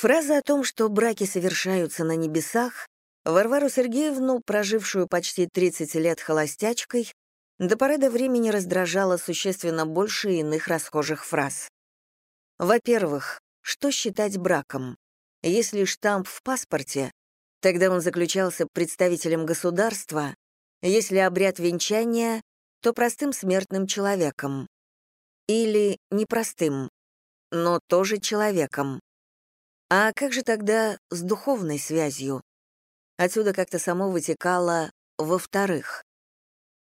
Фраза о том, что браки совершаются на небесах, Варвару Сергеевну, прожившую почти 30 лет холостячкой, до поры до времени раздражала существенно больше иных расхожих фраз. Во-первых, что считать браком? Если штамп в паспорте, тогда он заключался представителем государства, если обряд венчания, то простым смертным человеком. Или непростым, но тоже человеком. А как же тогда с духовной связью? Отсюда как-то само вытекало «во-вторых».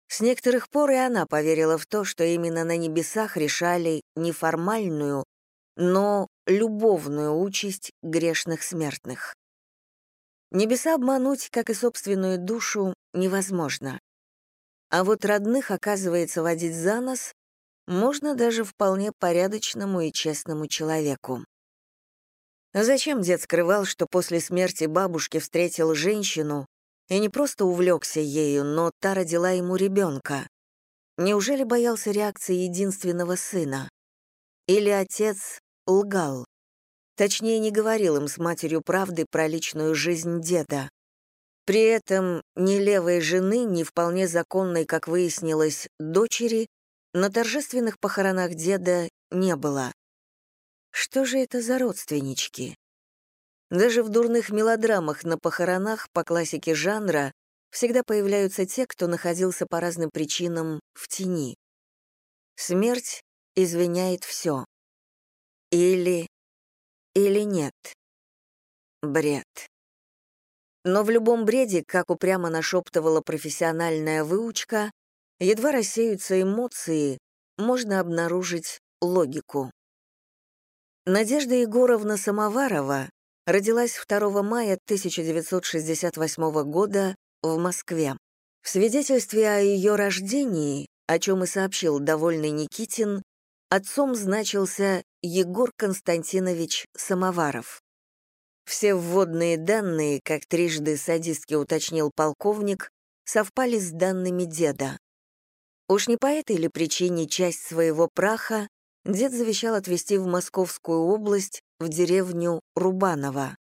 С некоторых пор и она поверила в то, что именно на небесах решали не формальную, но любовную участь грешных смертных. Небеса обмануть, как и собственную душу, невозможно. А вот родных, оказывается, водить за нос можно даже вполне порядочному и честному человеку. Зачем дед скрывал, что после смерти бабушки встретил женщину и не просто увлекся ею, но та родила ему ребенка? Неужели боялся реакции единственного сына? Или отец лгал? Точнее, не говорил им с матерью правды про личную жизнь деда. При этом ни левой жены, ни вполне законной, как выяснилось, дочери на торжественных похоронах деда не было. Что же это за родственнички? Даже в дурных мелодрамах на похоронах по классике жанра всегда появляются те, кто находился по разным причинам в тени. Смерть извиняет все. Или... или нет. Бред. Но в любом бреде, как упрямо нашептывала профессиональная выучка, едва рассеются эмоции, можно обнаружить логику. Надежда Егоровна Самоварова родилась 2 мая 1968 года в Москве. В свидетельстве о ее рождении, о чем и сообщил довольный Никитин, отцом значился Егор Константинович Самоваров. Все вводные данные, как трижды садистски уточнил полковник, совпали с данными деда. Уж не по этой ли причине часть своего праха дед завещал отвезти в Московскую область, в деревню Рубаново.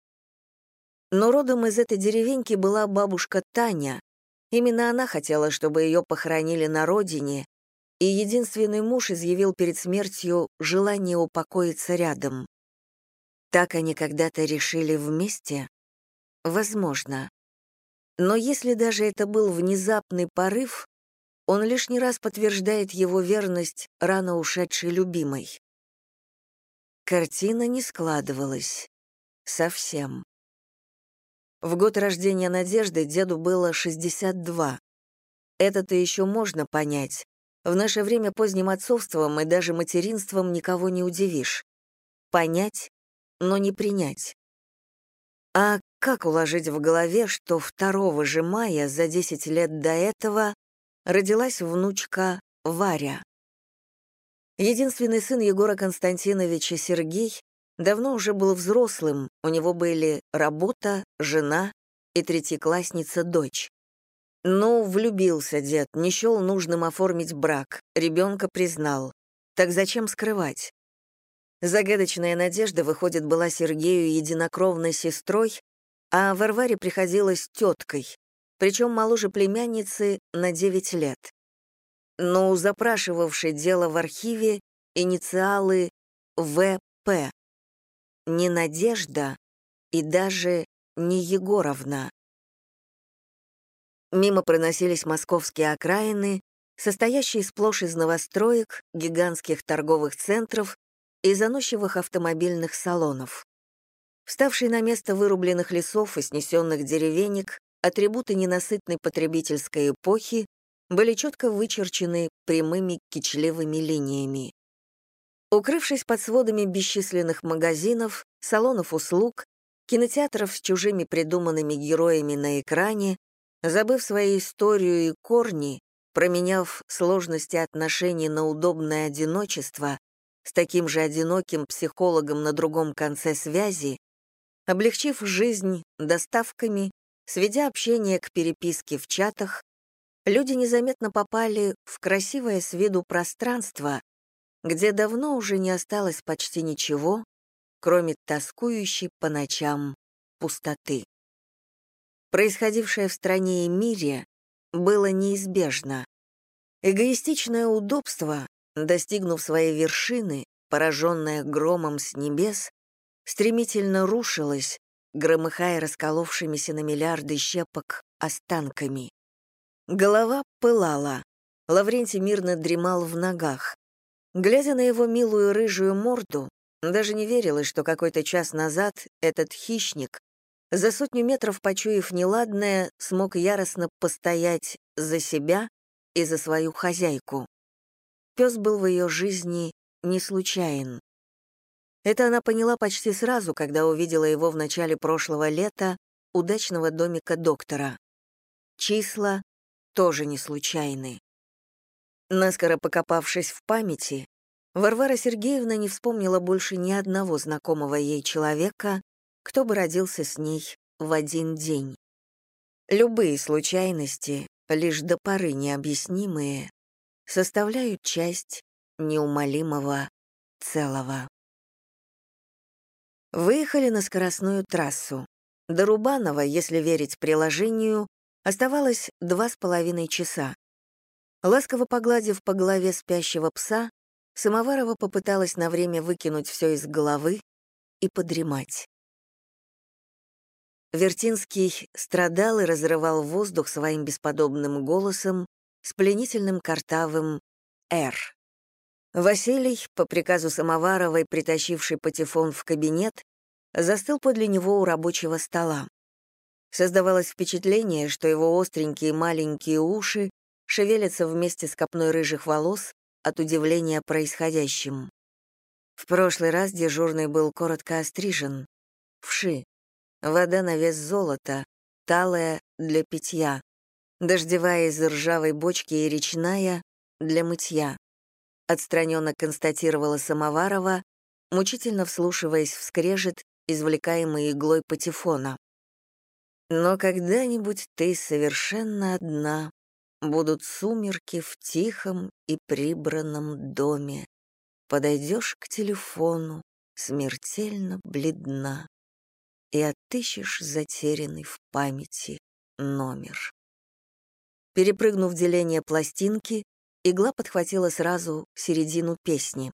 Но родом из этой деревеньки была бабушка Таня. Именно она хотела, чтобы ее похоронили на родине, и единственный муж изъявил перед смертью желание упокоиться рядом. Так они когда-то решили вместе? Возможно. Но если даже это был внезапный порыв, он лишний раз подтверждает его верность рано ушедшей любимой. Картина не складывалась. Совсем. В год рождения Надежды деду было 62. Это-то еще можно понять. В наше время поздним отцовством и даже материнством никого не удивишь. Понять, но не принять. А как уложить в голове, что 2 же мая, за 10 лет до этого, родилась внучка Варя. Единственный сын Егора Константиновича Сергей давно уже был взрослым, у него были работа, жена и третьеклассница дочь. Но влюбился дед, не счел нужным оформить брак, ребенка признал. Так зачем скрывать? Загадочная Надежда, выходит, была Сергею единокровной сестрой, а Варваре приходилась теткой, причем моложе племянницы на 9 лет. Но у запрашивавшей дело в архиве инициалы ВП. Не Надежда и даже не Егоровна. Мимо проносились московские окраины, состоящие сплошь из новостроек, гигантских торговых центров и заносчивых автомобильных салонов. Вставшие на место вырубленных лесов и снесенных деревенек, атрибуты ненасытной потребительской эпохи были четко вычерчены прямыми кичливыми линиями. Укрывшись под сводами бесчисленных магазинов, салонов услуг, кинотеатров с чужими придуманными героями на экране, забыв свою историю и корни, променяв сложности отношений на удобное одиночество, с таким же одиноким психологом на другом конце связи, облегчив жизнь доставками, Сведя общение к переписке в чатах, люди незаметно попали в красивое с виду пространство, где давно уже не осталось почти ничего, кроме тоскующей по ночам пустоты. Происходившее в стране и мире было неизбежно. Эгоистичное удобство, достигнув своей вершины, пораженное громом с небес, стремительно рушилось, громыхая расколовшимися на миллиарды щепок останками. Голова пылала. Лаврентий мирно дремал в ногах. Глядя на его милую рыжую морду, даже не верилось, что какой-то час назад этот хищник, за сотню метров почуяв неладное, смог яростно постоять за себя и за свою хозяйку. Пес был в ее жизни не случайен. Это она поняла почти сразу, когда увидела его в начале прошлого лета удачного домика доктора. Числа тоже не случайны. Наскоро покопавшись в памяти, Варвара Сергеевна не вспомнила больше ни одного знакомого ей человека, кто бы родился с ней в один день. Любые случайности, лишь до поры необъяснимые, составляют часть неумолимого целого. Выехали на скоростную трассу. До Рубанова, если верить приложению, оставалось два с половиной часа. Ласково погладив по голове спящего пса, Самоварова попыталась на время выкинуть все из головы и подремать. Вертинский страдал и разрывал воздух своим бесподобным голосом с пленительным картавым «Р». Василий, по приказу Самоваровой, притащивший патефон в кабинет, застыл подле него у рабочего стола. Создавалось впечатление, что его остренькие маленькие уши шевелятся вместе с копной рыжих волос от удивления происходящим. В прошлый раз дежурный был коротко острижен. Вши. Вода на вес золота, талая для питья, дождевая из ржавой бочки и речная для мытья. Отстраненно констатировала Самоварова, мучительно вслушиваясь в скрежет, извлекаемый иглой патефона. Но когда-нибудь ты совершенно одна, будут сумерки в тихом и прибранном доме. Подойдешь к телефону, смертельно бледна, и отыщешь затерянный в памяти номер. Перепрыгнув деление пластинки, игла подхватила сразу середину песни.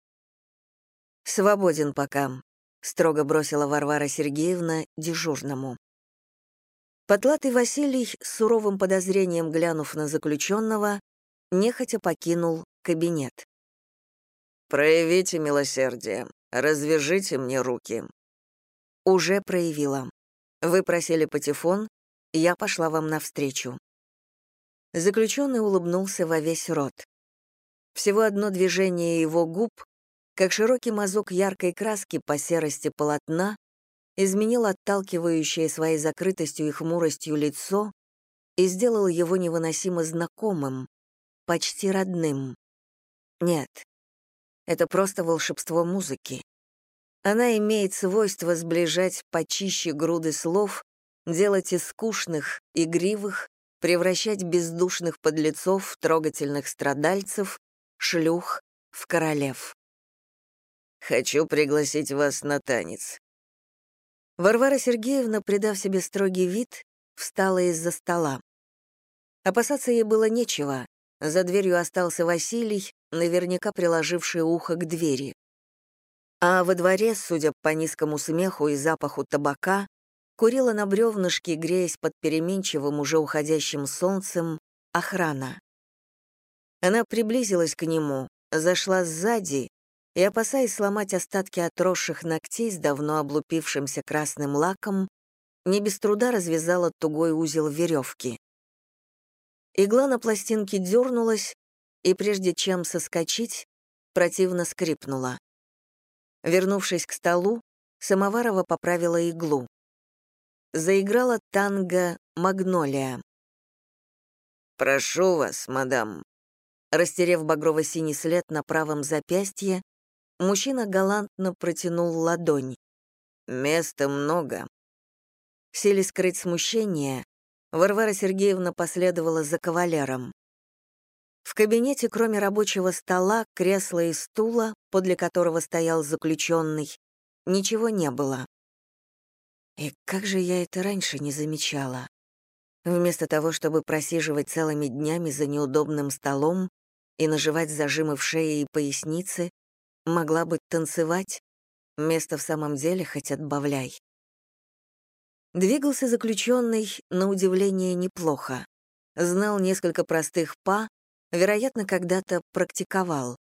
«Свободен пока», — строго бросила Варвара Сергеевна дежурному. Потлатый Василий, с суровым подозрением глянув на заключенного, нехотя покинул кабинет. «Проявите милосердие, развяжите мне руки». «Уже проявила. Вы просили патефон, я пошла вам навстречу». Заключенный улыбнулся во весь рот. Всего одно движение его губ, как широкий мазок яркой краски по серости полотна, изменил отталкивающее своей закрытостью и хмуростью лицо и сделал его невыносимо знакомым, почти родным. Нет, это просто волшебство музыки. Она имеет свойство сближать почище груды слов, делать из скучных, игривых, превращать бездушных подлецов в трогательных страдальцев, шлюх в королев. «Хочу пригласить вас на танец», Варвара Сергеевна, придав себе строгий вид, встала из-за стола. Опасаться ей было нечего. За дверью остался Василий, наверняка приложивший ухо к двери. А во дворе, судя по низкому смеху и запаху табака, курила на бревнышке, греясь под переменчивым, уже уходящим солнцем, охрана. Она приблизилась к нему, зашла сзади и, опасаясь сломать остатки отросших ногтей с давно облупившимся красным лаком, не без труда развязала тугой узел веревки. Игла на пластинке дернулась, и прежде чем соскочить, противно скрипнула. Вернувшись к столу, Самоварова поправила иглу. Заиграла танго «Магнолия». «Прошу вас, мадам». Растерев багрово-синий след на правом запястье, Мужчина галантно протянул ладонь. «Места много». Сели скрыть смущение, Варвара Сергеевна последовала за кавалером. В кабинете, кроме рабочего стола, кресла и стула, подле которого стоял заключенный, ничего не было. И как же я это раньше не замечала? Вместо того, чтобы просиживать целыми днями за неудобным столом и наживать зажимы в шее и пояснице, могла бы танцевать, место в самом деле хоть отбавляй. Двигался заключенный, на удивление, неплохо. Знал несколько простых па, вероятно, когда-то практиковал.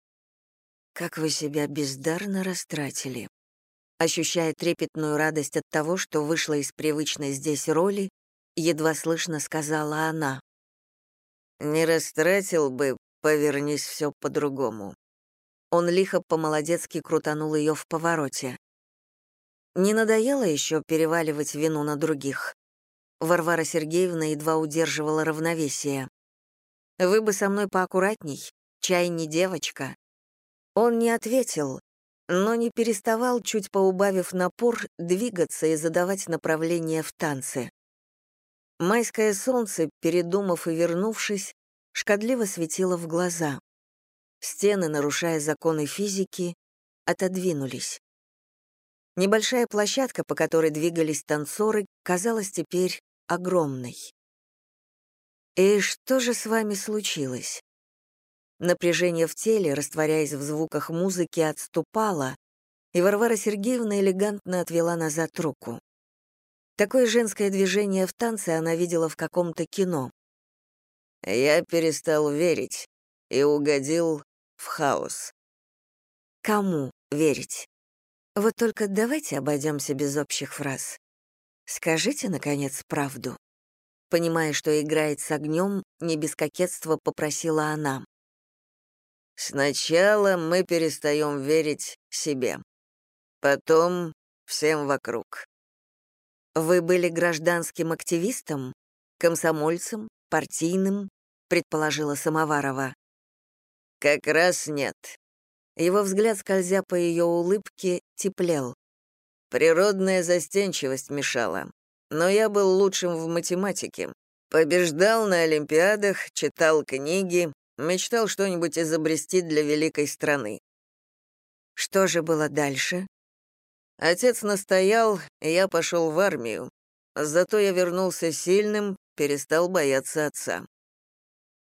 Как вы себя бездарно растратили. Ощущая трепетную радость от того, что вышла из привычной здесь роли, едва слышно сказала она. «Не растратил бы, повернись все по-другому». Он лихо по-молодецки крутанул ее в повороте. Не надоело еще переваливать вину на других? Варвара Сергеевна едва удерживала равновесие. «Вы бы со мной поаккуратней, чай не девочка». Он не ответил, но не переставал, чуть поубавив напор, двигаться и задавать направление в танце. Майское солнце, передумав и вернувшись, шкодливо светило в глаза. Стены, нарушая законы физики, отодвинулись. Небольшая площадка, по которой двигались танцоры, казалась теперь огромной. «И что же с вами случилось?» Напряжение в теле, растворяясь в звуках музыки, отступало, и Варвара Сергеевна элегантно отвела назад руку. Такое женское движение в танце она видела в каком-то кино. Я перестал верить и угодил в хаос. Кому верить? Вот только давайте обойдемся без общих фраз. Скажите, наконец, правду. Понимая, что играет с огнем, не без кокетства попросила она. Сначала мы перестаем верить себе. Потом всем вокруг. Вы были гражданским активистом? Комсомольцем? Партийным? Предположила Самоварова. Как раз нет. Его взгляд, скользя по ее улыбке, теплел. Природная застенчивость мешала. Но я был лучшим в математике. Побеждал на олимпиадах, читал книги, мечтал что-нибудь изобрести для великой страны. Что же было дальше? Отец настоял, и я пошел в армию. Зато я вернулся сильным, перестал бояться отца.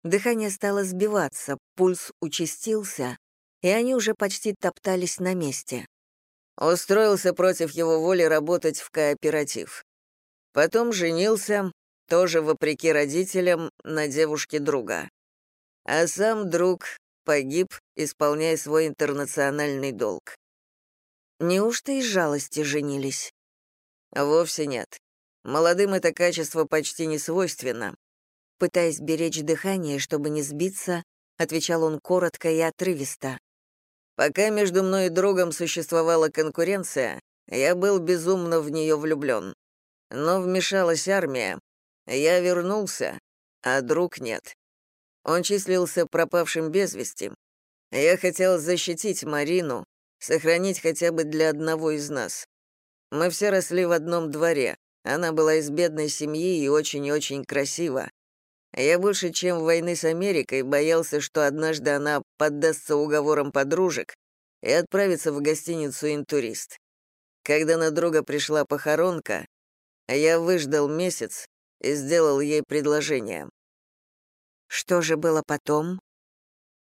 Дыхание стало сбиваться, пульс участился, и они уже почти топтались на месте. Устроился против его воли работать в кооператив. Потом женился, тоже вопреки родителям, на девушке друга. А сам друг погиб, исполняя свой интернациональный долг. Неужто из жалости женились? Вовсе нет. Молодым это качество почти не свойственно. Пытаясь беречь дыхание, чтобы не сбиться, отвечал он коротко и отрывисто. Пока между мной и другом существовала конкуренция, я был безумно в нее влюблен. Но вмешалась армия. Я вернулся, а друг нет. Он числился пропавшим без вести. Я хотел защитить Марину, сохранить хотя бы для одного из нас. Мы все росли в одном дворе. Она была из бедной семьи и очень-очень красива. Я больше, чем войны с Америкой, боялся, что однажды она поддастся уговорам подружек и отправится в гостиницу «Интурист». Когда на друга пришла похоронка, я выждал месяц и сделал ей предложение. Что же было потом?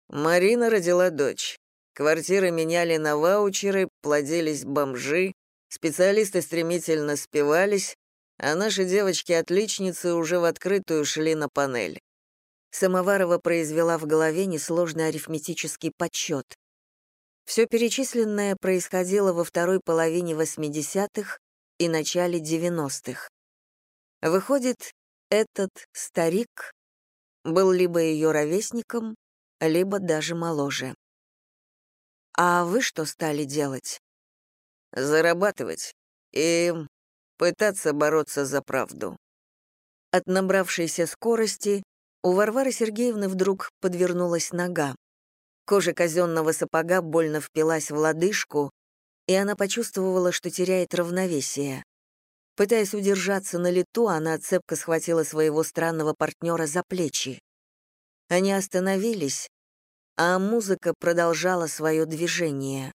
Марина родила дочь. Квартиры меняли на ваучеры, плодились бомжи, специалисты стремительно спивались, а наши девочки-отличницы уже в открытую шли на панель. Самоварова произвела в голове несложный арифметический подсчет. Все перечисленное происходило во второй половине 80-х и начале 90-х. Выходит, этот старик был либо ее ровесником, либо даже моложе. А вы что стали делать? Зарабатывать и пытаться бороться за правду. От набравшейся скорости у Варвары Сергеевны вдруг подвернулась нога. Кожа казенного сапога больно впилась в лодыжку, и она почувствовала, что теряет равновесие. Пытаясь удержаться на лету, она цепко схватила своего странного партнера за плечи. Они остановились, а музыка продолжала свое движение.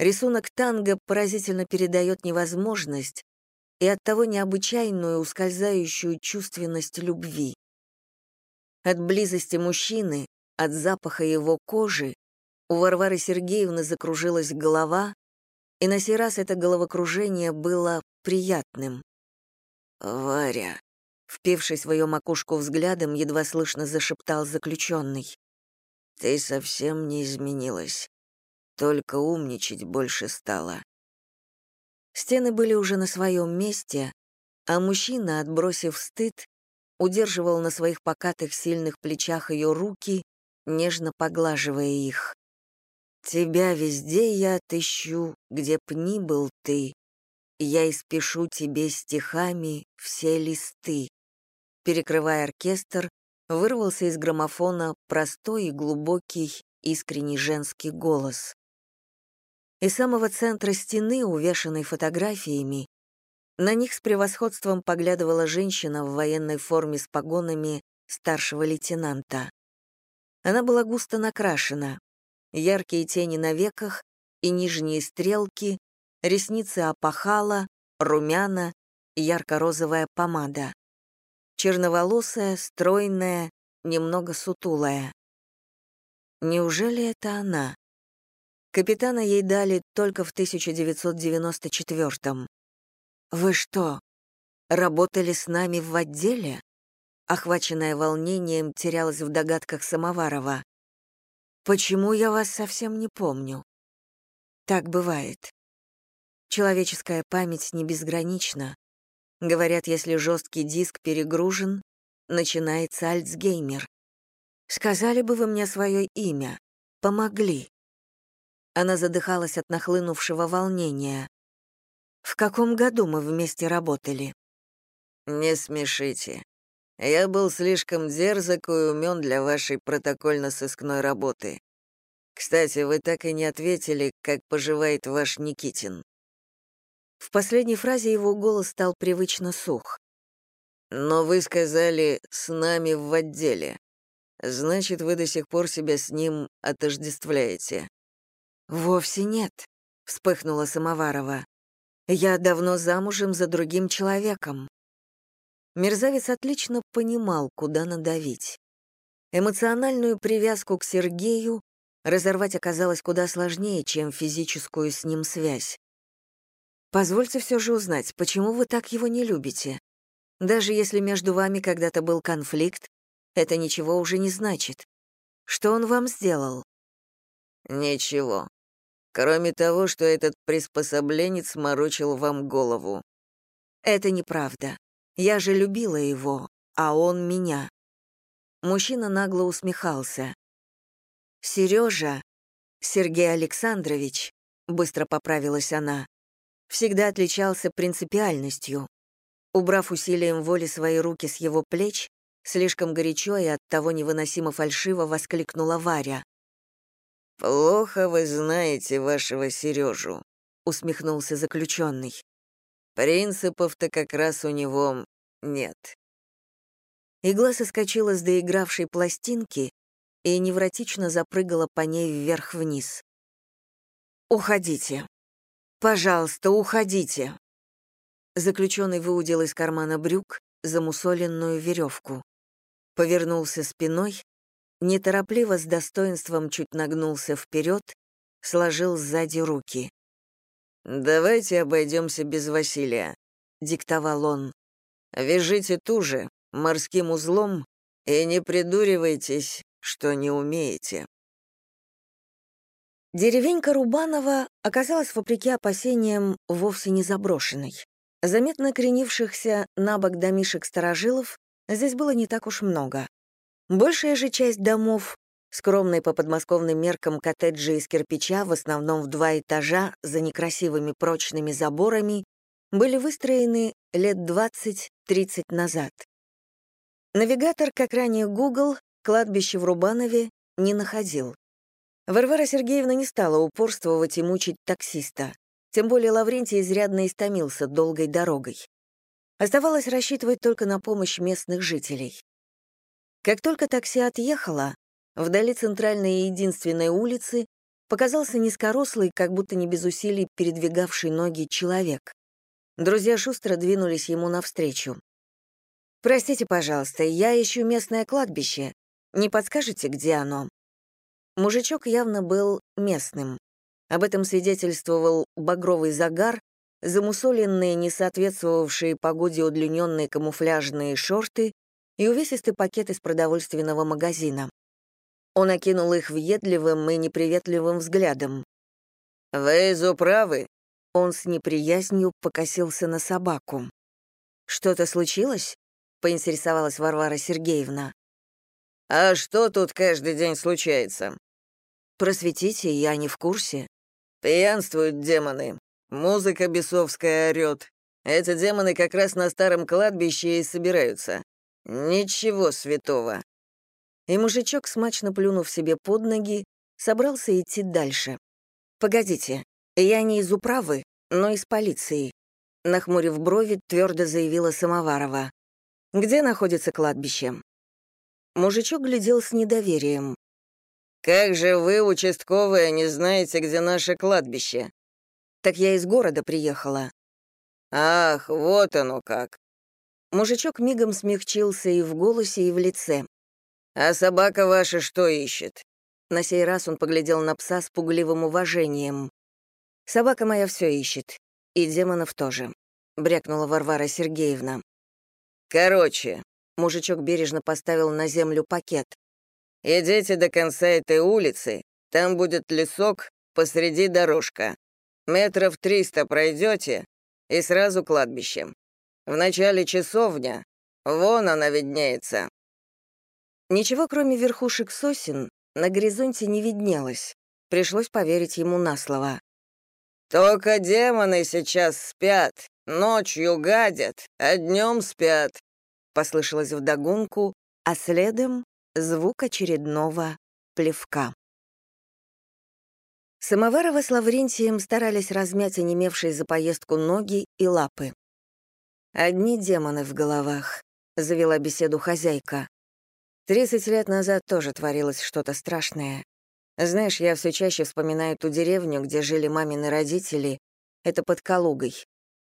Рисунок танго поразительно передает невозможность и оттого необычайную ускользающую чувственность любви. От близости мужчины, от запаха его кожи у Варвары Сергеевны закружилась голова, и на сей раз это головокружение было приятным. «Варя», — впившись в ее макушку взглядом, едва слышно зашептал заключенный. «Ты совсем не изменилась, только умничать больше стала». Стены были уже на своем месте, а мужчина, отбросив стыд, удерживал на своих покатых сильных плечах ее руки, нежно поглаживая их. «Тебя везде я отыщу, где б ни был ты. Я испишу тебе стихами все листы». Перекрывая оркестр, вырвался из граммофона простой и глубокий, искренний женский голос. Из самого центра стены, увешанной фотографиями, на них с превосходством поглядывала женщина в военной форме с погонами старшего лейтенанта. Она была густо накрашена. Яркие тени на веках и нижние стрелки, ресницы опахала, румяна, ярко-розовая помада. Черноволосая, стройная, немного сутулая. Неужели это она? Капитана ей дали только в 1994 -м. «Вы что, работали с нами в отделе?» Охваченная волнением, терялась в догадках Самоварова. «Почему я вас совсем не помню?» Так бывает. Человеческая память не безгранична. Говорят, если жесткий диск перегружен, начинается Альцгеймер. Сказали бы вы мне свое имя, помогли. Она задыхалась от нахлынувшего волнения. В каком году мы вместе работали? Не смешите. Я был слишком дерзок и умен для вашей протокольно-сыскной работы. Кстати, вы так и не ответили, как поживает ваш Никитин. В последней фразе его голос стал привычно сух. «Но вы сказали «с нами в отделе». Значит, вы до сих пор себя с ним отождествляете». «Вовсе нет», — вспыхнула Самоварова. Я давно замужем за другим человеком. Мерзавец отлично понимал, куда надавить. Эмоциональную привязку к Сергею разорвать оказалось куда сложнее, чем физическую с ним связь. Позвольте все же узнать, почему вы так его не любите? Даже если между вами когда-то был конфликт, это ничего уже не значит. Что он вам сделал? Ничего. Кроме того, что этот приспособленец морочил вам голову. Это неправда. Я же любила его, а он меня. Мужчина нагло усмехался. Сережа, Сергей Александрович, быстро поправилась она, всегда отличался принципиальностью. Убрав усилием воли свои руки с его плеч, слишком горячо и оттого невыносимо фальшиво воскликнула Варя. «Плохо вы знаете вашего Сережу», — усмехнулся заключенный. «Принципов-то как раз у него нет». Игла соскочила с доигравшей пластинки и невротично запрыгала по ней вверх-вниз. «Уходите. Пожалуйста, уходите». Заключенный выудил из кармана брюк замусоленную веревку. Повернулся спиной неторопливо с достоинством чуть нагнулся вперед, сложил сзади руки. «Давайте обойдемся без Василия», — диктовал он. «Вяжите туже, морским узлом, и не придуривайтесь, что не умеете». Деревенька Рубанова оказалась, вопреки опасениям, вовсе не заброшенной. Заметно кренившихся на бок домишек старожилов здесь было не так уж много. Большая же часть домов, скромные по подмосковным меркам коттеджи из кирпича, в основном в два этажа, за некрасивыми прочными заборами, были выстроены лет 20-30 назад. Навигатор, как ранее Google, кладбище в Рубанове не находил. Варвара Сергеевна не стала упорствовать и мучить таксиста. Тем более Лаврентий изрядно истомился долгой дорогой. Оставалось рассчитывать только на помощь местных жителей. Как только такси отъехало, вдали центральной и единственной улицы показался низкорослый, как будто не без усилий передвигавший ноги человек. Друзья шустро двинулись ему навстречу. «Простите, пожалуйста, я ищу местное кладбище. Не подскажете, где оно?» Мужичок явно был местным. Об этом свидетельствовал багровый загар, замусоленные, не соответствовавшие погоде удлиненные камуфляжные шорты и увесистый пакет из продовольственного магазина. Он окинул их въедливым и неприветливым взглядом. «Вы из управы?» Он с неприязнью покосился на собаку. «Что-то случилось?» — поинтересовалась Варвара Сергеевна. «А что тут каждый день случается?» «Просветите, я не в курсе». «Пьянствуют демоны. Музыка бесовская орёт. Эти демоны как раз на старом кладбище и собираются. Ничего святого». И мужичок, смачно плюнув себе под ноги, собрался идти дальше. «Погодите, я не из управы, но из полиции», нахмурив брови, твердо заявила Самоварова. «Где находится кладбище?» Мужичок глядел с недоверием. «Как же вы, участковая, не знаете, где наше кладбище?» «Так я из города приехала». «Ах, вот оно как». Мужичок мигом смягчился и в голосе, и в лице. «А собака ваша что ищет?» На сей раз он поглядел на пса с пугливым уважением. «Собака моя все ищет. И демонов тоже», — брякнула Варвара Сергеевна. «Короче», — мужичок бережно поставил на землю пакет. «Идите до конца этой улицы, там будет лесок, посреди дорожка. Метров триста пройдете, и сразу кладбище. В начале часовня, вон она виднеется». Ничего, кроме верхушек сосен, на горизонте не виднелось. Пришлось поверить ему на слово. «Только демоны сейчас спят, ночью гадят, а днем спят», — послышалось вдогонку, а следом — звук очередного плевка. Самоварова с Лаврентием старались размять онемевшие за поездку ноги и лапы. «Одни демоны в головах», — завела беседу хозяйка. «Тридцать лет назад тоже творилось что-то страшное. Знаешь, я все чаще вспоминаю ту деревню, где жили мамины родители. Это под Калугой.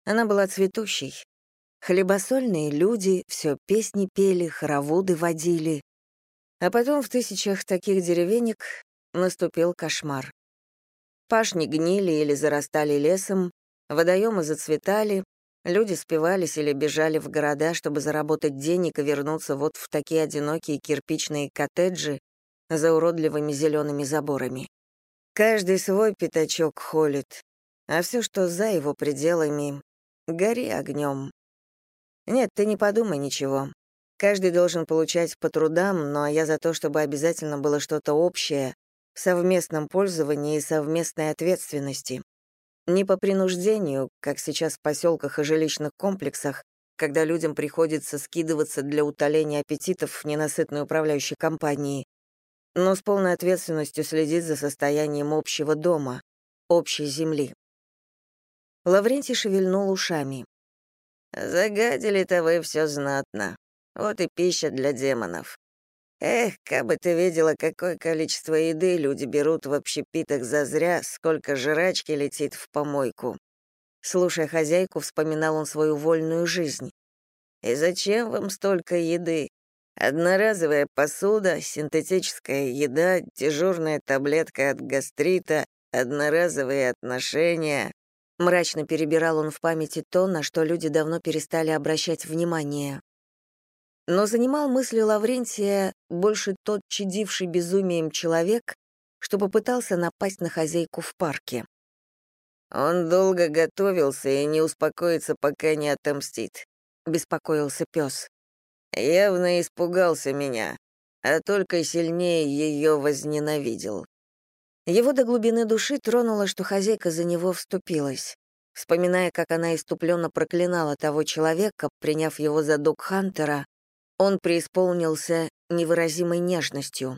Она была цветущей. Хлебосольные люди все песни пели, хороводы водили. А потом в тысячах таких деревенек наступил кошмар. Пашни гнили или зарастали лесом, водоемы зацветали, люди спивались или бежали в города, чтобы заработать денег и вернуться вот в такие одинокие кирпичные коттеджи, за уродливыми зелеными заборами. Каждый свой пятачок холит, а все, что за его пределами, гори огнем. Нет, ты не подумай ничего. Каждый должен получать по трудам, но я за то, чтобы обязательно было что-то общее, в совместном пользовании и совместной ответственности. Не по принуждению, как сейчас в поселках и жилищных комплексах, когда людям приходится скидываться для утоления аппетитов в ненасытной управляющей компании, но с полной ответственностью следит за состоянием общего дома, общей земли. Лаврентий шевельнул ушами. «Загадили-то вы все знатно. Вот и пища для демонов. Эх, как бы ты видела, какое количество еды люди берут в общепитах зазря, сколько жрачки летит в помойку». Слушая хозяйку, вспоминал он свою вольную жизнь. «И зачем вам столько еды? Одноразовая посуда, синтетическая еда, дежурная таблетка от гастрита, одноразовые отношения. Мрачно перебирал он в памяти то, на что люди давно перестали обращать внимание. Но занимал мысли Лаврентия больше тот чадивший безумием человек, что попытался напасть на хозяйку в парке. «Он долго готовился и не успокоится, пока не отомстит», — беспокоился пес. Явно испугался меня, а только сильнее ее возненавидел. Его до глубины души тронуло, что хозяйка за него вступилась. Вспоминая, как она иступленно проклинала того человека, приняв его за док-хантера, он преисполнился невыразимой нежностью.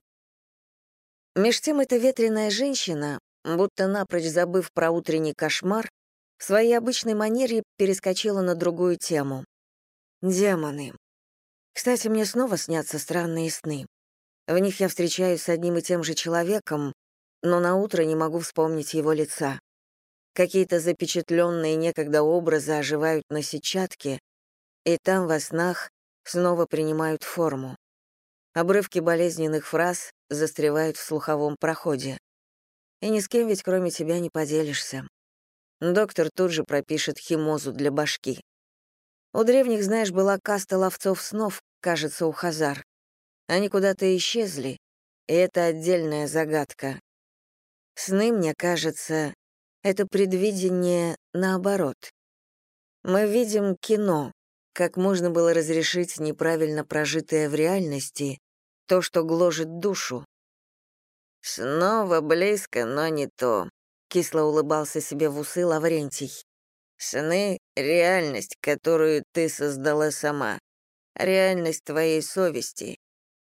Меж тем эта ветреная женщина, будто напрочь забыв про утренний кошмар, в своей обычной манере перескочила на другую тему. Демоны. Кстати, мне снова снятся странные сны. В них я встречаюсь с одним и тем же человеком, но на утро не могу вспомнить его лица. Какие-то запечатленные некогда образы оживают на сетчатке, и там во снах снова принимают форму. Обрывки болезненных фраз застревают в слуховом проходе. И ни с кем ведь кроме тебя не поделишься. Доктор тут же пропишет химозу для башки. У древних, знаешь, была каста ловцов снов, кажется, у Хазар. Они куда-то исчезли, и это отдельная загадка. Сны, мне кажется, это предвидение наоборот. Мы видим кино, как можно было разрешить неправильно прожитое в реальности, то, что гложет душу. «Снова близко, но не то», — кисло улыбался себе в усы Лаврентий. «Сны — реальность, которую ты создала сама, реальность твоей совести.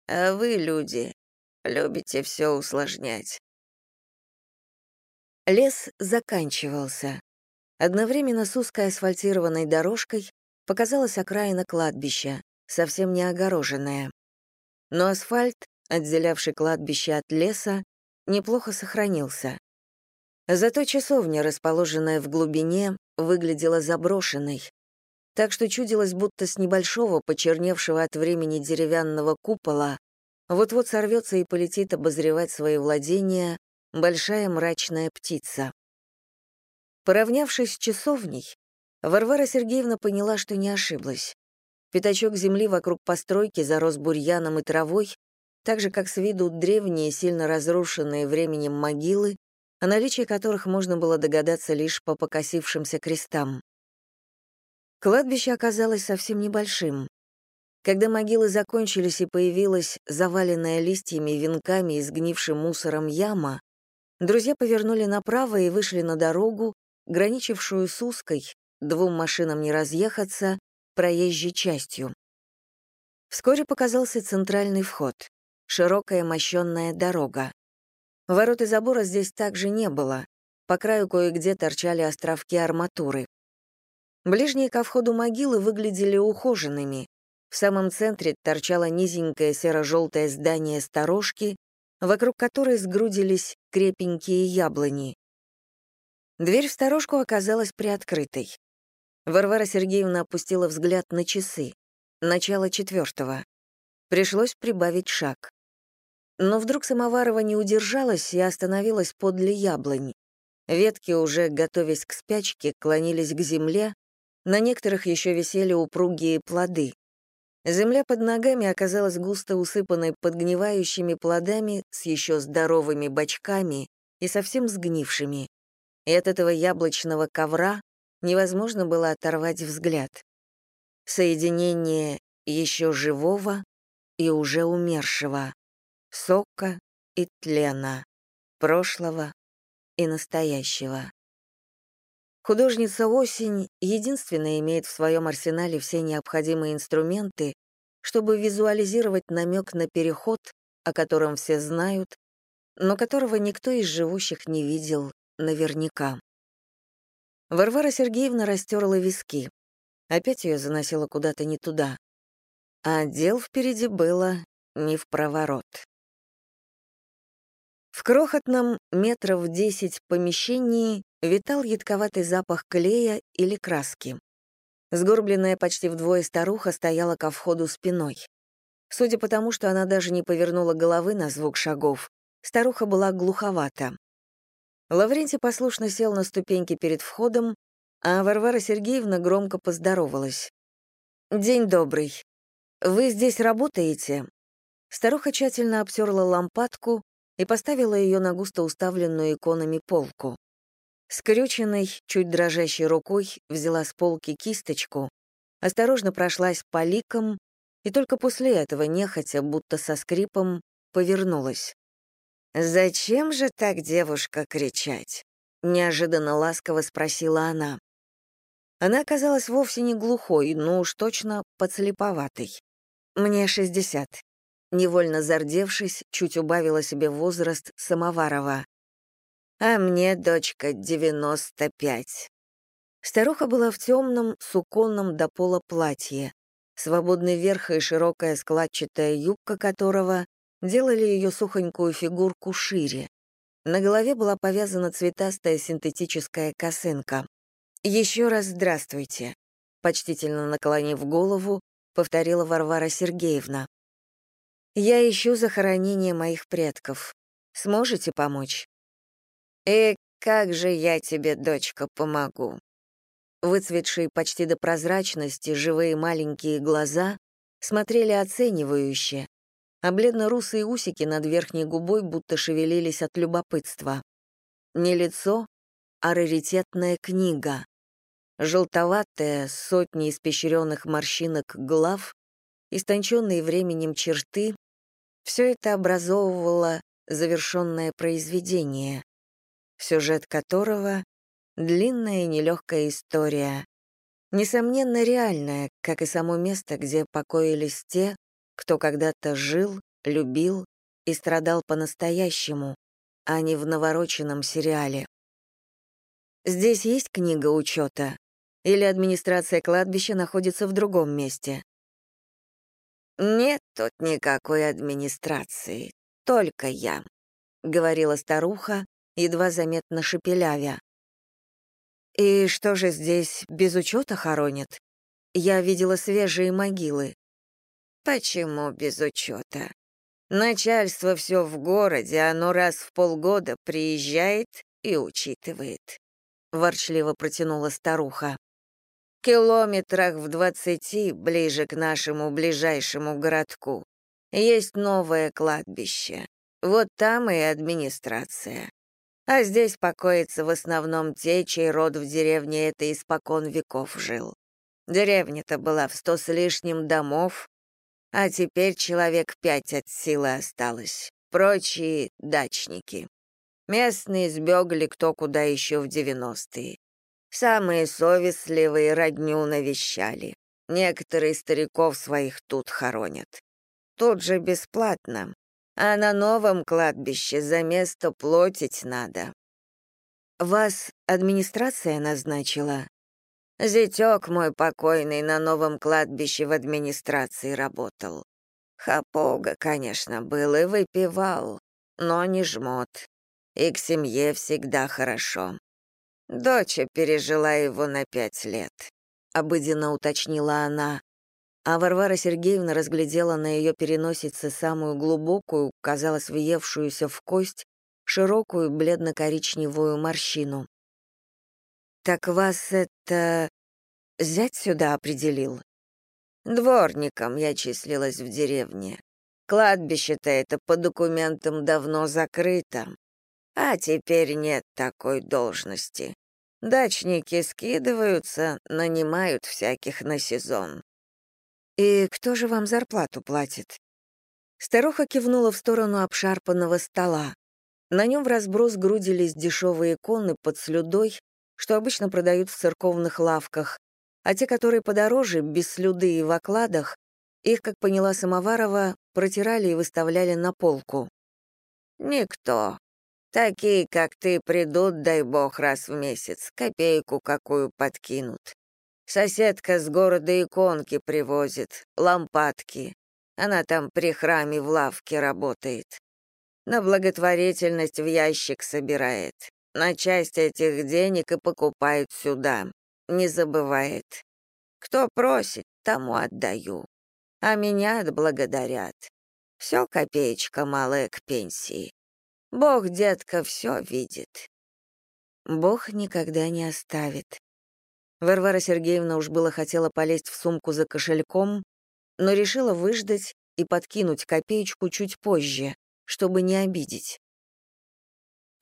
А вы, люди, любите все усложнять». Лес заканчивался. Одновременно с узкой асфальтированной дорожкой показалась окраина кладбища, совсем не огороженная. Но асфальт, отделявший кладбище от леса, неплохо сохранился. Зато часовня, расположенная в глубине, выглядела заброшенной, так что чудилось, будто с небольшого, почерневшего от времени деревянного купола, вот-вот сорвется и полетит обозревать свои владения большая мрачная птица. Поравнявшись с часовней, Варвара Сергеевна поняла, что не ошиблась. Пятачок земли вокруг постройки зарос бурьяном и травой, так же, как с виду древние, сильно разрушенные временем могилы, о наличии которых можно было догадаться лишь по покосившимся крестам. Кладбище оказалось совсем небольшим. Когда могилы закончились и появилась заваленная листьями, венками и сгнившим мусором яма, друзья повернули направо и вышли на дорогу, граничившую с узкой, двум машинам не разъехаться, проезжей частью. Вскоре показался центральный вход, широкая мощенная дорога. Ворот и забора здесь также не было, по краю кое-где торчали островки арматуры. Ближние ко входу могилы выглядели ухоженными. В самом центре торчало низенькое серо-желтое здание сторожки, вокруг которой сгрудились крепенькие яблони. Дверь в сторожку оказалась приоткрытой. Варвара Сергеевна опустила взгляд на часы. Начало четвертого. Пришлось прибавить шаг. Но вдруг Самоварова не удержалась и остановилась подле яблонь. Ветки, уже готовясь к спячке, клонились к земле, на некоторых еще висели упругие плоды. Земля под ногами оказалась густо усыпанной подгнивающими плодами с еще здоровыми бочками и совсем сгнившими. И от этого яблочного ковра невозможно было оторвать взгляд. Соединение еще живого и уже умершего, сока и тлена, прошлого и настоящего. Художница Осень единственная имеет в своем арсенале все необходимые инструменты, чтобы визуализировать намек на переход, о котором все знают, но которого никто из живущих не видел наверняка. Варвара Сергеевна растерла виски. Опять ее заносило куда-то не туда. А дел впереди было не в проворот. В крохотном метров десять помещении витал едковатый запах клея или краски. Сгорбленная почти вдвое старуха стояла ко входу спиной. Судя по тому, что она даже не повернула головы на звук шагов, старуха была глуховата. Лаврентий послушно сел на ступеньки перед входом, а Варвара Сергеевна громко поздоровалась. «День добрый. Вы здесь работаете?» Старуха тщательно обтерла лампадку и поставила ее на густо уставленную иконами полку. Скрюченной, чуть дрожащей рукой взяла с полки кисточку, осторожно прошлась по ликам и только после этого, нехотя, будто со скрипом, повернулась. «Зачем же так, девушка, кричать?» — неожиданно ласково спросила она. Она оказалась вовсе не глухой, но уж точно подслеповатой. «Мне шестьдесят». Невольно зардевшись, чуть убавила себе возраст Самоварова. «А мне, дочка, девяносто пять». Старуха была в темном, суконном до пола платье, свободный верх и широкая складчатая юбка которого делали ее сухонькую фигурку шире. На голове была повязана цветастая синтетическая косынка. «Еще раз здравствуйте», — почтительно наклонив голову, повторила Варвара Сергеевна. «Я ищу захоронение моих предков. Сможете помочь?» «И как же я тебе, дочка, помогу?» Выцветшие почти до прозрачности живые маленькие глаза смотрели оценивающе, а бледно-русые усики над верхней губой будто шевелились от любопытства. Не лицо, а раритетная книга. Желтоватая, сотни испещренных морщинок глав, истонченные временем черты — все это образовывало завершенное произведение, сюжет которого — длинная и нелегкая история, несомненно реальная, как и само место, где покоились те, кто когда-то жил, любил и страдал по-настоящему, а не в навороченном сериале. Здесь есть книга учета? Или администрация кладбища находится в другом месте? «Нет тут никакой администрации, только я», — говорила старуха, едва заметно шепелявя. «И что же здесь без учета хоронят? Я видела свежие могилы. Почему без учета? Начальство все в городе, оно раз в полгода приезжает и учитывает. Ворчливо протянула старуха. Километрах в двадцати, ближе к нашему ближайшему городку, есть новое кладбище. Вот там и администрация. А здесь покоятся в основном те, чей род в деревне это испокон веков жил. Деревня-то была в сто с лишним домов, а теперь человек пять от силы осталось. Прочие — дачники. Местные сбегали кто куда еще в девяностые. Самые совестливые родню навещали. Некоторые стариков своих тут хоронят. Тут же бесплатно, а на новом кладбище за место платить надо. Вас администрация назначила? Зятёк мой покойный на новом кладбище в администрации работал. Хапога, конечно, был и выпивал, но не жмот. И к семье всегда хорошо. Доча пережила его на пять лет. Обыденно уточнила она. А Варвара Сергеевна разглядела на ее переносице самую глубокую, казалось, въевшуюся в кость, широкую бледно-коричневую морщину. «Так вас это... зять сюда определил?» «Дворником я числилась в деревне. Кладбище-то это по документам давно закрыто. А теперь нет такой должности. Дачники скидываются, нанимают всяких на сезон». «И кто же вам зарплату платит?» Старуха кивнула в сторону обшарпанного стола. На нем в разброс грудились дешевые иконы под слюдой, что обычно продают в церковных лавках, а те, которые подороже, без слюды и в окладах, их, как поняла Самоварова, протирали и выставляли на полку. «Никто. Такие, как ты, придут, дай бог, раз в месяц, копейку какую подкинут. Соседка с города иконки привозит, лампадки. Она там при храме в лавке работает. На благотворительность в ящик собирает. На часть этих денег и покупают сюда. Не забывает. Кто просит, тому отдаю. А меня отблагодарят. Все копеечка малая к пенсии. Бог, детка, все видит. Бог никогда не оставит. Варвара Сергеевна уж было хотела полезть в сумку за кошельком, но решила выждать и подкинуть копеечку чуть позже, чтобы не обидеть.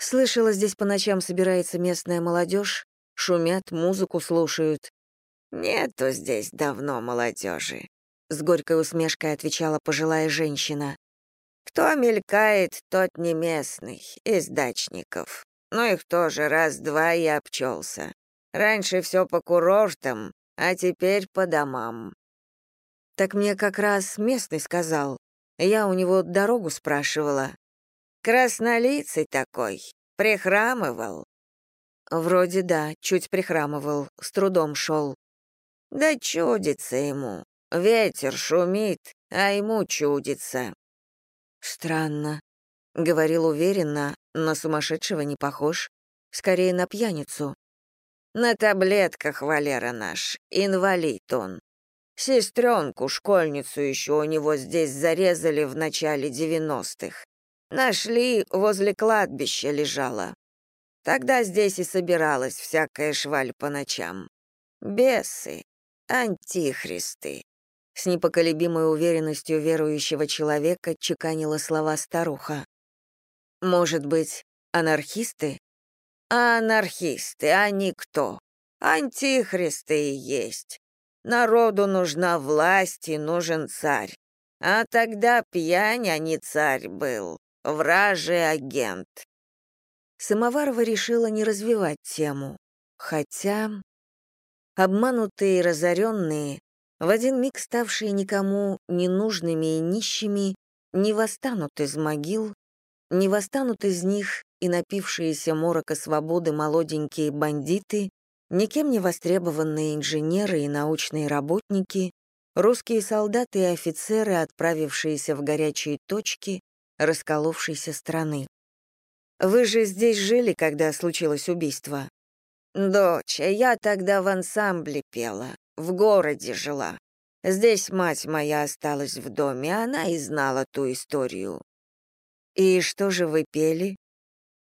Слышала, здесь по ночам собирается местная молодежь, шумят, музыку слушают. «Нету здесь давно молодежи», — с горькой усмешкой отвечала пожилая женщина. «Кто мелькает, тот не местный, из дачников. Но их тоже раз-два и обчелся. Раньше все по курортам, а теперь по домам». «Так мне как раз местный сказал. Я у него дорогу спрашивала. Краснолицый такой, прихрамывал. Вроде да, чуть прихрамывал, с трудом шел. Да чудится ему. Ветер шумит, а ему чудится. Странно. Говорил уверенно, На сумасшедшего не похож. Скорее, на пьяницу. На таблетках, Валера наш, инвалид он. Сестренку, школьницу еще у него здесь зарезали в начале девяностых. Нашли, возле кладбища лежала. Тогда здесь и собиралась всякая шваль по ночам. Бесы, антихристы. С непоколебимой уверенностью верующего человека чеканила слова старуха. «Может быть, анархисты?» «А анархисты, они кто? Антихристы и есть. Народу нужна власть и нужен царь. А тогда пьянь, а не царь был. Вражий агент». Самоварова решила не развивать тему. Хотя... Обманутые и разоренные в один миг ставшие никому ненужными и нищими, не восстанут из могил, не восстанут из них и напившиеся морока свободы молоденькие бандиты, никем не востребованные инженеры и научные работники, русские солдаты и офицеры, отправившиеся в горячие точки расколовшейся страны. Вы же здесь жили, когда случилось убийство? Дочь, я тогда в ансамбле пела в городе жила. Здесь мать моя осталась в доме, она и знала ту историю. И что же вы пели?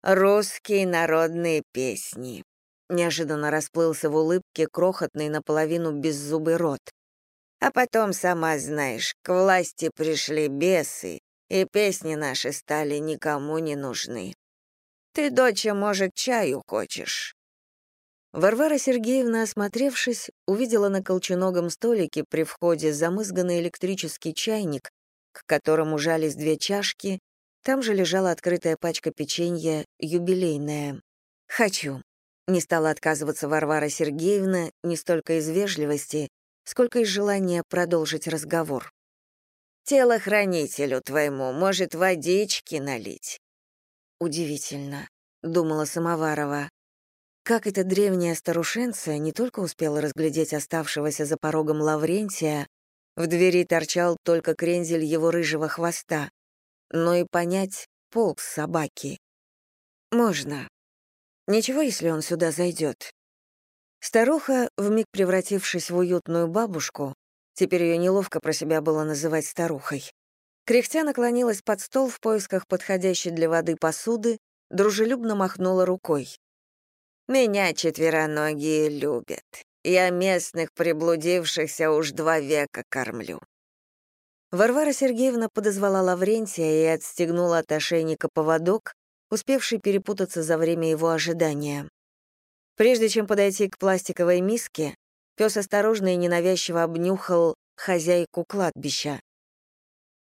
Русские народные песни. Неожиданно расплылся в улыбке крохотный наполовину беззубый рот. А потом, сама знаешь, к власти пришли бесы, и песни наши стали никому не нужны. Ты, доча, может, чаю хочешь? Варвара Сергеевна, осмотревшись, увидела на колченогом столике при входе замызганный электрический чайник, к которому жались две чашки, там же лежала открытая пачка печенья, юбилейная. «Хочу». Не стала отказываться Варвара Сергеевна не столько из вежливости, сколько из желания продолжить разговор. «Телохранителю твоему, может, водички налить?» «Удивительно», — думала Самоварова. Как эта древняя старушенция не только успела разглядеть оставшегося за порогом Лаврентия, в двери торчал только крензель его рыжего хвоста, но и понять полк собаки. Можно. Ничего, если он сюда зайдет. Старуха, вмиг превратившись в уютную бабушку, теперь ее неловко про себя было называть старухой, кряхтя наклонилась под стол в поисках подходящей для воды посуды, дружелюбно махнула рукой. Меня четвероногие любят. Я местных приблудившихся уж два века кормлю». Варвара Сергеевна подозвала Лаврентия и отстегнула от ошейника поводок, успевший перепутаться за время его ожидания. Прежде чем подойти к пластиковой миске, пес осторожно и ненавязчиво обнюхал хозяйку кладбища.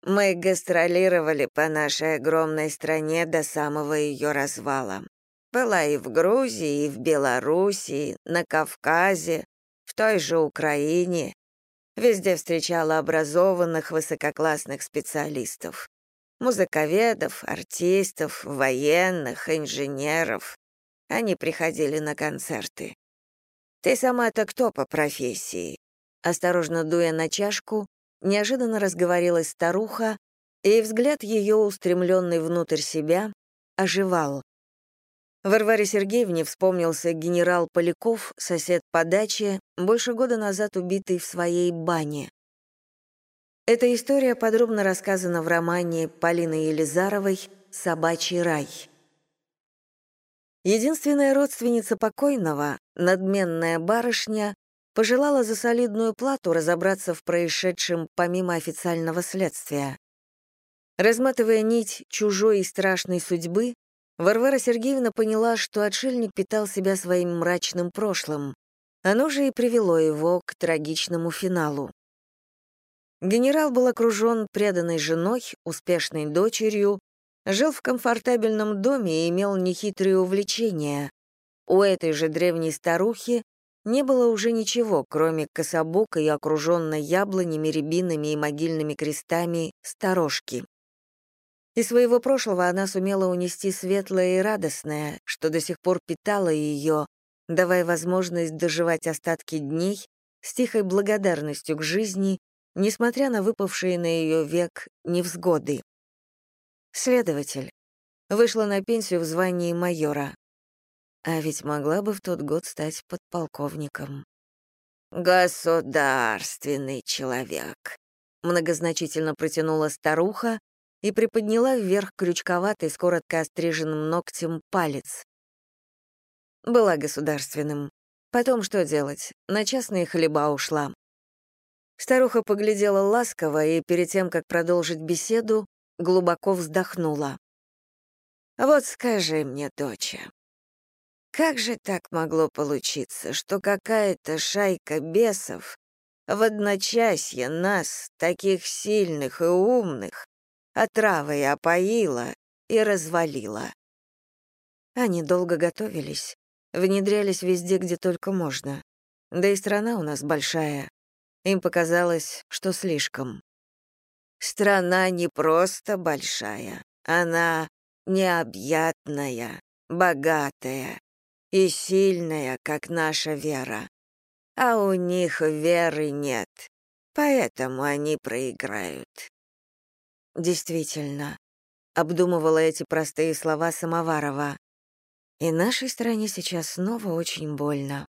«Мы гастролировали по нашей огромной стране до самого ее развала. Была и в Грузии, и в Белоруссии, на Кавказе, в той же Украине. Везде встречала образованных, высококлассных специалистов. Музыковедов, артистов, военных, инженеров. Они приходили на концерты. «Ты сама-то кто по профессии?» Осторожно дуя на чашку, неожиданно разговорилась старуха, и взгляд ее, устремленный внутрь себя, оживал. Варваре Сергеевне вспомнился генерал Поляков, сосед по даче, больше года назад убитый в своей бане. Эта история подробно рассказана в романе Полины Елизаровой «Собачий рай». Единственная родственница покойного, надменная барышня, пожелала за солидную плату разобраться в происшедшем помимо официального следствия. Разматывая нить чужой и страшной судьбы, Варвара Сергеевна поняла, что отшельник питал себя своим мрачным прошлым. Оно же и привело его к трагичному финалу. Генерал был окружен преданной женой, успешной дочерью, жил в комфортабельном доме и имел нехитрые увлечения. У этой же древней старухи не было уже ничего, кроме кособокой и окруженной яблонями, рябинами и могильными крестами сторожки. Из своего прошлого она сумела унести светлое и радостное, что до сих пор питало ее, давая возможность доживать остатки дней с тихой благодарностью к жизни, несмотря на выпавшие на ее век невзгоды. Следователь. Вышла на пенсию в звании майора. А ведь могла бы в тот год стать подполковником. «Государственный человек», — многозначительно протянула старуха и приподняла вверх крючковатый с коротко остриженным ногтем палец. Была государственным. Потом что делать? На частные хлеба ушла. Старуха поглядела ласково и перед тем, как продолжить беседу, глубоко вздохнула. «Вот скажи мне, доча, как же так могло получиться, что какая-то шайка бесов в одночасье нас, таких сильных и умных, отравой опоила и развалила?» Они долго готовились, внедрялись везде, где только можно. Да и страна у нас большая. Им показалось, что слишком. Страна не просто большая, она необъятная, богатая и сильная, как наша вера. А у них веры нет, поэтому они проиграют. Действительно, обдумывала эти простые слова Самоварова. И нашей стране сейчас снова очень больно.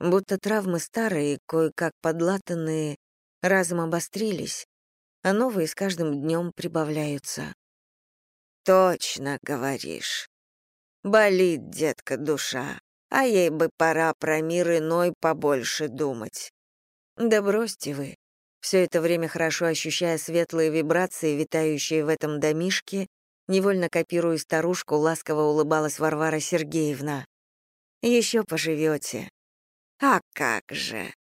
Будто травмы старые, кое-как подлатанные, разом обострились, а новые с каждым днем прибавляются. «Точно говоришь. Болит, детка, душа, а ей бы пора про мир иной побольше думать». «Да бросьте вы». Все это время хорошо ощущая светлые вибрации, витающие в этом домишке, невольно копируя старушку, ласково улыбалась Варвара Сергеевна. «Еще поживете». «А как же!»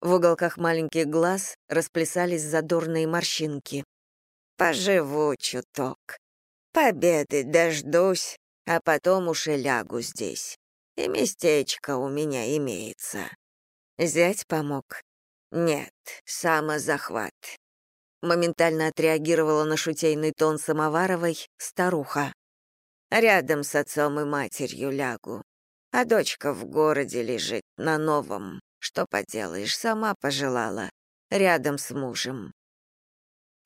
В уголках маленьких глаз расплясались задорные морщинки. «Поживу чуток. Победы дождусь, а потом уж и лягу здесь. И местечко у меня имеется». Зять помог. «Нет, самозахват». Моментально отреагировала на шутейный тон Самоваровой старуха. «Рядом с отцом и матерью лягу, а дочка в городе лежит на новом. Что поделаешь, сама пожелала. Рядом с мужем.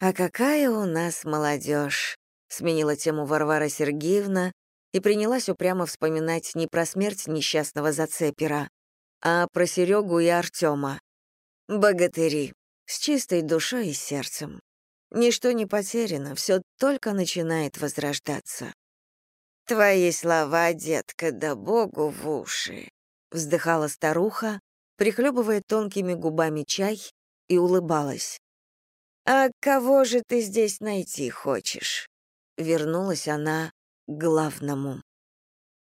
«А какая у нас молодежь!» — сменила тему Варвара Сергеевна и принялась упрямо вспоминать не про смерть несчастного Зацепера, а про Серегу и Артема. Богатыри, с чистой душой и сердцем. Ничто не потеряно, все только начинает возрождаться. «Твои слова, детка, да богу в уши!» — вздыхала старуха, прихлебывая тонкими губами чай, и улыбалась. «А кого же ты здесь найти хочешь?» Вернулась она к главному.